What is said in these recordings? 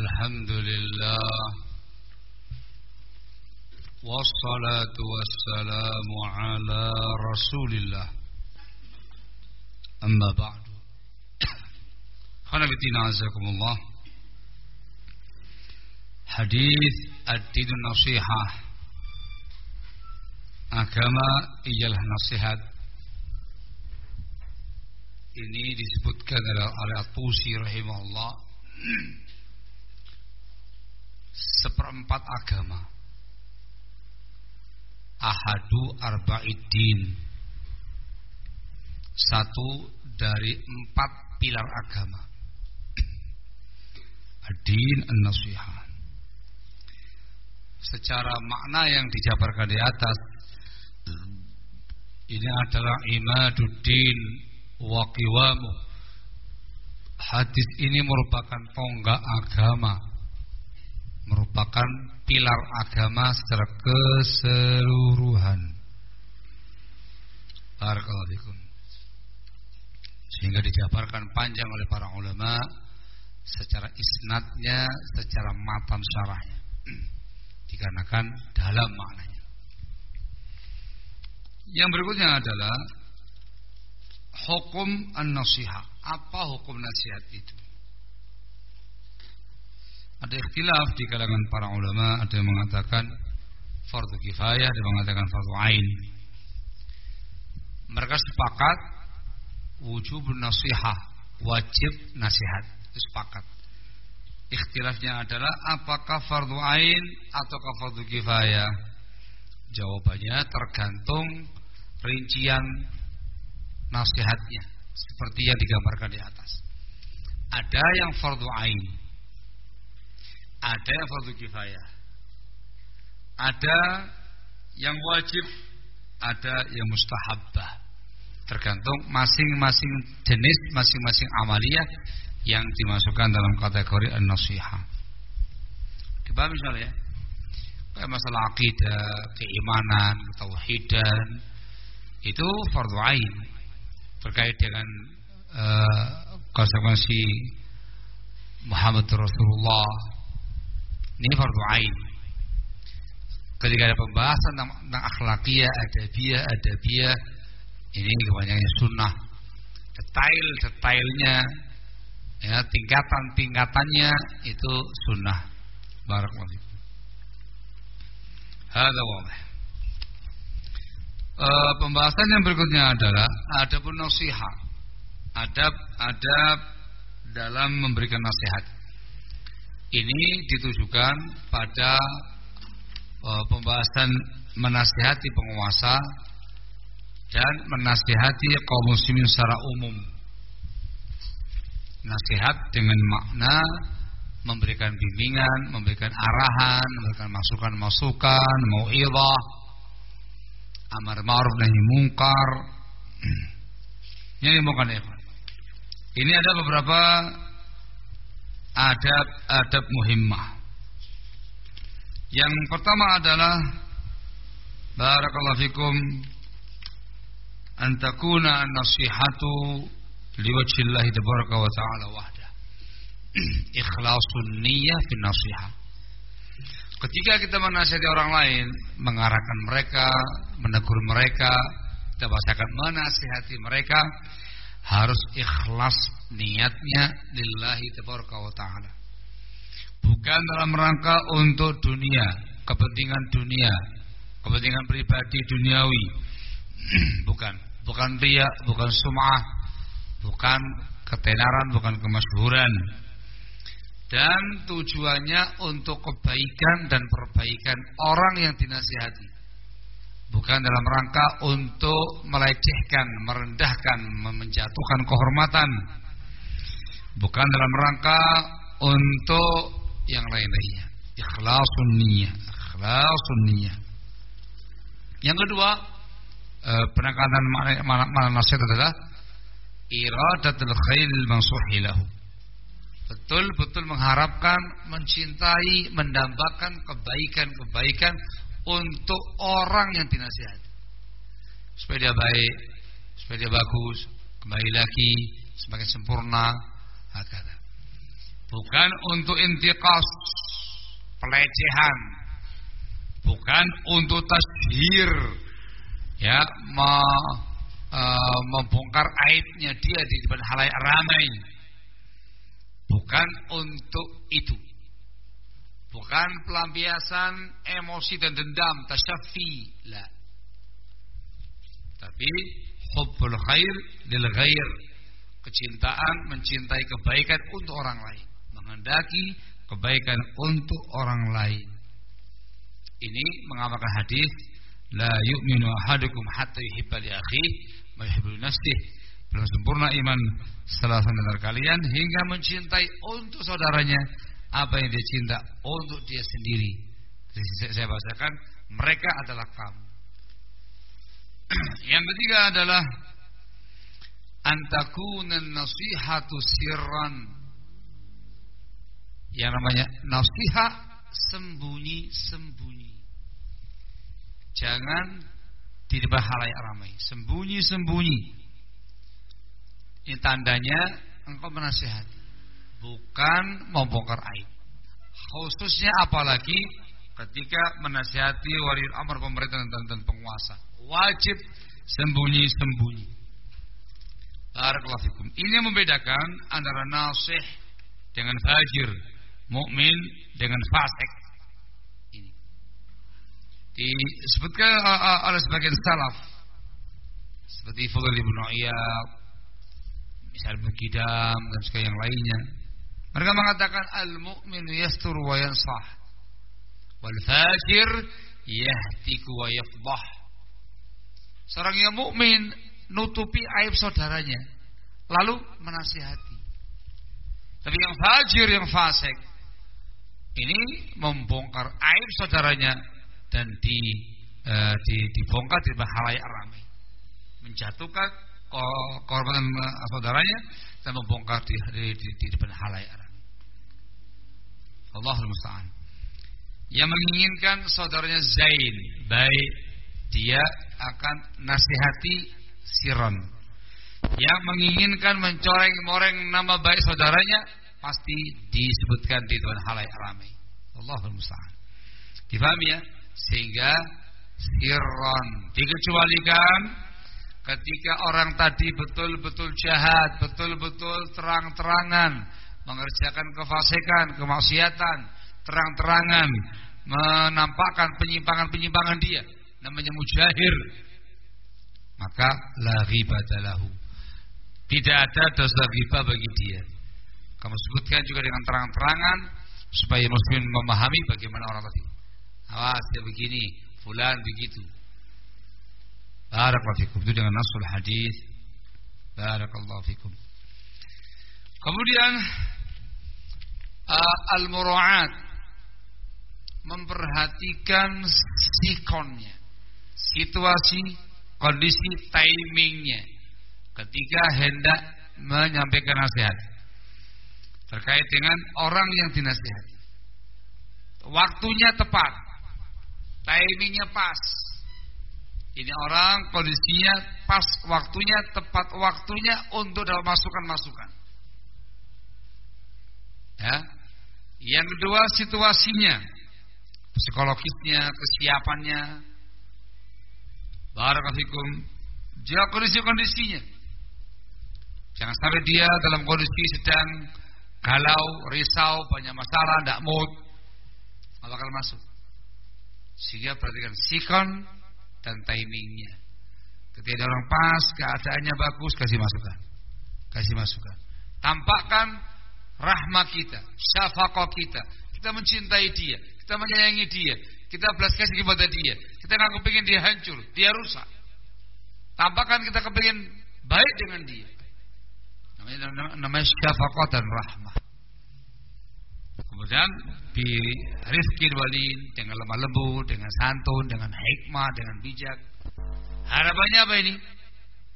الحمد لله والصلاة والسلام على رسول الله. أما بعد. خنبتنا عزكم الله. حديث الدين النصيحة. agama ialah nasihat ini disebutkan oleh At-Tusi rahimahullah seperempat agama. Ahadu arba'idin. Satu dari empat pilar agama. Adin an-nasihah secara makna yang dijabarkan di atas ini adalah imaduddin wa qiwamu hadis ini merupakan tonggak agama merupakan pilar agama secara keseluruhan Barakallahu sehingga dijabarkan panjang oleh para ulama secara isnadnya secara matan syarahnya dikarenakan dalam maknanya yang berikutnya adalah hukum an-nasihat. Apa hukum nasihat itu? Ada ikhtilaf di kalangan para ulama, ada yang mengatakan fardu kifayah, ada yang mengatakan fardu ain. Mereka sepakat wujub nasihat, wajib nasihat. Sepakat. Ikhtilafnya adalah apakah fardu ain atau fardu kifayah? Jawabannya tergantung rincian nasihatnya seperti yang digambarkan di atas. Ada yang fardu ain. Ada yang fardu kifayah. Ada yang wajib, ada yang mustahabbah. Tergantung masing-masing jenis, masing-masing amaliyah yang dimasukkan dalam kategori an-nasihah. Dipahami misalnya ya? Masalah akidah, keimanan, tauhidan, itu fardu ain terkait dengan uh, konsekuensi Muhammad Rasulullah ini fardu ain. Ketika ada pembahasan tentang, tentang akhlakiyah adabiyah adabiyah ini kebanyakan sunnah. Detail-detailnya ya tingkatan-tingkatannya itu sunnah. Barakallahu Hada wadih. E, pembahasan yang berikutnya adalah ada pun nasihat. Adab adab dalam memberikan nasihat. Ini ditujukan pada e, pembahasan menasihati penguasa dan menasihati kaum muslimin secara umum. Nasihat dengan makna memberikan bimbingan, memberikan arahan, memberikan masukan-masukan, mau'idhah, amar ma'ruf nahi mungkar. Ini bukan ikhwan. Ini ada beberapa adab-adab muhimmah. Yang pertama adalah barakallahu fikum an takuna an-nasihatu liwajhillahi tabaraka wa ta'ala wahda. Ikhlasun niyyah fi nasihah. Ketika kita menasihati orang lain, mengarahkan mereka, menegur mereka, kita bahasakan menasihati mereka, harus ikhlas niatnya lillahi wa ta'ala. Bukan dalam rangka untuk dunia, kepentingan dunia, kepentingan pribadi duniawi. bukan, bukan ria, bukan sum'ah, bukan ketenaran, bukan kemasyhuran dan tujuannya untuk kebaikan dan perbaikan orang yang dinasihati bukan dalam rangka untuk melecehkan, merendahkan, menjatuhkan kehormatan. Bukan dalam rangka untuk yang lain-lainnya. Ikhlasun niyah ikhlasun niyah yang kedua eh, penekanan makna nasihat adalah iradatul khairil mansuhilahu betul-betul mengharapkan, mencintai, mendambakan kebaikan-kebaikan untuk orang yang dinasihati. Supaya dia baik, supaya dia bagus, kembali lagi semakin sempurna, hakata. bukan untuk intiqas pelecehan bukan untuk tashhir ya me, e, membongkar aibnya dia di depan halayak ramai bukan untuk itu bukan pelampiasan emosi dan dendam tasyafi. La. Tapi hubbul khair lil ghair. Kecintaan mencintai kebaikan untuk orang lain. Menghendaki kebaikan untuk orang lain. Ini mengamalkan hadis la yu'minu ahadukum hatta yuhibba li akhihi ma yuhibbu nafsihi. Belum sempurna iman salah satu kalian hingga mencintai untuk saudaranya apa yang dia cinta untuk dia sendiri. Saya bahasakan mereka adalah kamu. yang ketiga adalah antakunan nasihatu sirran. Yang namanya nasihat sembunyi-sembunyi. Jangan di depan halayak ramai, sembunyi-sembunyi. Ini tandanya engkau menasihati, bukan membongkar aib. Khususnya apalagi ketika menasihati wali amr pemerintah dan, penguasa. Wajib sembunyi-sembunyi. Barakallahu Ini membedakan antara nasih dengan fajir, mukmin dengan fasik. Ini. Disebutkan oleh sebagian salaf seperti Fadl bin Iyad, misal Bukidam dan segala yang lainnya. Mereka mengatakan al-mu'min yastur wa yansah. Wal fajir yahtiku wa yafdah. Seorang yang mukmin nutupi aib saudaranya lalu menasihati. Tapi yang fajir yang fasik ini membongkar aib saudaranya dan di, e, di dibongkar di halayak ramai. Menjatuhkan korban saudaranya dan membongkar di, depan halayak ramai. Allahul. Yang menginginkan saudaranya Zain baik dia akan nasihati siron. Yang menginginkan mencoreng-moreng nama baik saudaranya pasti disebutkan di depan halayak ramai. Allahul musta'an. Difahami ya? Sehingga siron dikecualikan ketika orang tadi betul-betul jahat, betul-betul terang-terangan mengerjakan kefasikan, kemaksiatan, terang-terangan menampakkan penyimpangan-penyimpangan dia namanya mujahir maka la ghibatalahu tidak ada dosa riba bagi dia. Kamu sebutkan juga dengan terang-terangan supaya muslim memahami bagaimana orang tadi. Awas dia begini fulan begitu barakallahu fikum. Itu dengan nasul hadis. Barakallahu fikum. Kemudian uh, al-mura'at memperhatikan sikonnya. Situasi, kondisi, timingnya. Ketika hendak menyampaikan nasihat. Terkait dengan orang yang dinasihati. Waktunya tepat, timingnya pas. Ini orang kondisinya pas waktunya, tepat waktunya untuk dalam masukan-masukan. Ya. Yang kedua situasinya, psikologisnya, kesiapannya, Barakasikum. Jaga kondisi-kondisinya. Jangan sampai dia dalam kondisi sedang galau, risau, banyak masalah, tidak mood. Allah akan masuk. Sehingga perhatikan sikon dan timingnya. Ketika ada orang pas, keadaannya bagus, kasih masukan. Kasih masukan. Tampakkan rahmat kita, syafaqah kita. Kita mencintai dia, kita menyayangi dia, kita belas kasih kepada dia. Kita nggak kepingin dia hancur, dia rusak. Tampakkan kita kepingin baik dengan dia. Namanya, namanya syafaqah dan rahmah. Kemudian di rizki walin dengan lemah lembut, dengan santun, dengan hikmah, dengan bijak. Harapannya apa ini?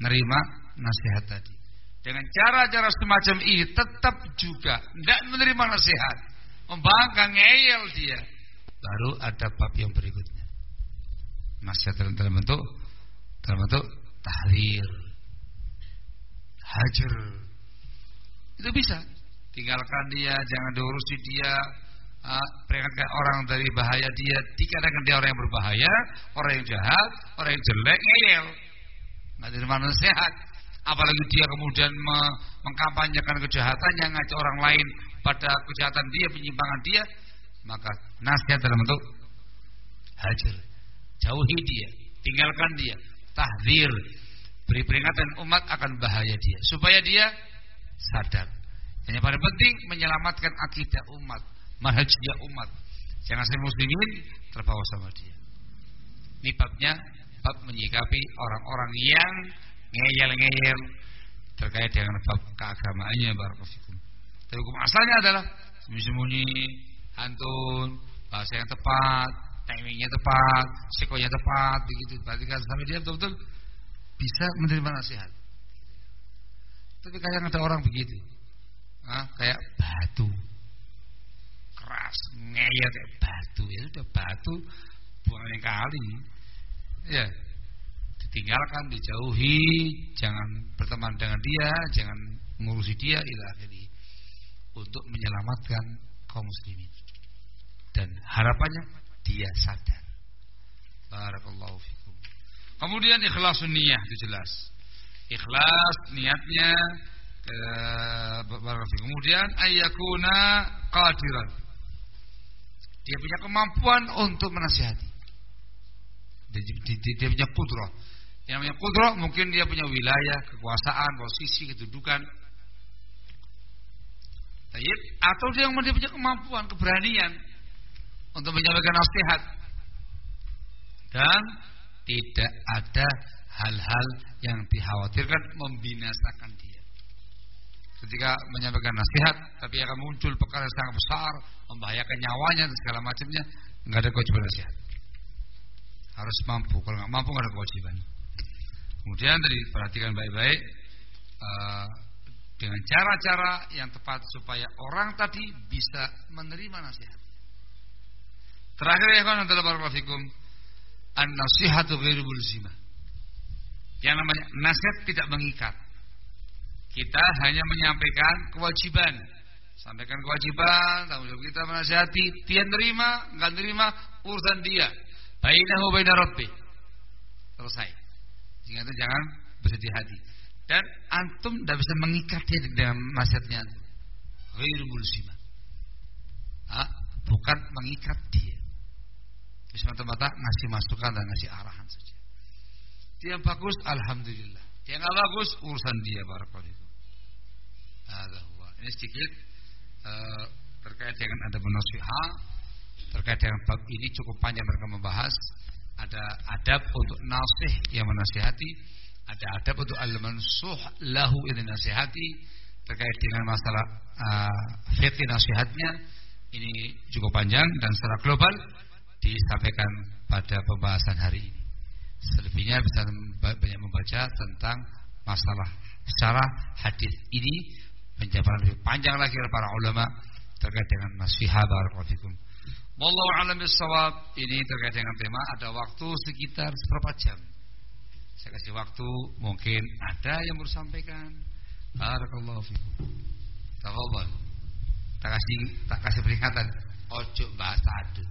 Nerima nasihat tadi. Dengan cara-cara semacam ini tetap juga tidak menerima nasihat, membangkang ngeyel dia, baru ada bab yang berikutnya. Nasihat dalam, dalam bentuk dalam bentuk tahrir, hajar. Itu bisa. Tinggalkan dia, jangan diurusi dia, uh, peringatkan orang dari bahaya dia. Dikatakan dia orang yang berbahaya, orang yang jahat, orang yang jelek, ngeyel. Nggak terima nasihat. Apalagi dia kemudian me mengkampanyekan kejahatannya, ngajak orang lain pada kejahatan dia, penyimpangan dia, maka nasihat dalam bentuk hajar. Jauhi dia, tinggalkan dia, tahdir, beri peringatan umat akan bahaya dia supaya dia sadar. Yang paling penting menyelamatkan akidah umat, manhajnya umat. Jangan sampai muslimin terbawa sama dia. Ini babnya bab menyikapi orang-orang yang ngeyel-ngeyel terkait dengan bab keagamaannya barakallahu Tapi hukum asalnya adalah sembunyi-sembunyi, hantun, bahasa yang tepat, timingnya tepat, sekonya tepat, begitu. Berarti kan sampai dia betul-betul bisa menerima nasihat. Tapi kadang ada orang begitu, ah, kayak batu, keras, ngeyel kayak batu, ya sudah batu, kali, ya ditinggalkan, dijauhi, jangan berteman dengan dia, jangan mengurusi dia, ila akhiri untuk menyelamatkan kaum muslimin. Dan harapannya dia sadar. Barakallahu fikum. Kemudian ikhlas niat itu jelas. Ikhlas niatnya Kemudian ayakuna qadiran. Dia punya kemampuan untuk menasihati. Dia, punya kudrah. Yang namanya kudrah mungkin dia punya wilayah, kekuasaan, posisi, kedudukan. Tayyib. Atau dia yang dia punya kemampuan, keberanian untuk menyampaikan nasihat. Dan tidak ada hal-hal yang dikhawatirkan membinasakan dia. Ketika menyampaikan nasihat, tapi akan muncul perkara yang sangat besar, membahayakan nyawanya dan segala macamnya, nggak ada kewajiban nasihat. Harus mampu, kalau nggak mampu nggak ada kewajiban. Kemudian tadi perhatikan baik-baik uh, dengan cara-cara yang tepat supaya orang tadi bisa menerima nasihat. Terakhir ya kawan adalah barakallahu an-nasihatu ghairu mulzimah. Yang namanya nasihat tidak mengikat. Kita hanya menyampaikan kewajiban. Sampaikan kewajiban, tanggung jawab kita menasihati, dia nerima, enggak nerima urusan dia. Bainahu bainar rabbi. Selesai. Sehingga itu jangan bersedih hati. Dan antum tidak bisa mengikat dia dengan nasihatnya. Ghairu mulzimah. bukan mengikat dia. Semata-mata ngasih masukan dan ngasih arahan saja. Yang bagus, alhamdulillah. Yang bagus, urusan dia barakallahu. Ini sedikit uh, terkait dengan ada menasihat, terkait dengan bab ini cukup panjang mereka membahas. Ada adab untuk nasih yang menasihati, ada adab untuk al-mansuh lahu yang nasihati terkait dengan masalah uh, fikih nasihatnya. Ini cukup panjang dan secara global disampaikan pada pembahasan hari ini. Selebihnya bisa banyak membaca tentang masalah secara hadis ini penjabaran lebih panjang lagi oleh para ulama terkait dengan nasihat barakallahu Wallahu a'lam bissawab. Ini terkait dengan tema ada waktu sekitar seberapa jam. Saya kasih waktu, mungkin ada yang mau sampaikan. Barakallahu fikum. Tafadhol. Tak kasih tak kasih peringatan. Ojo bahasa adu.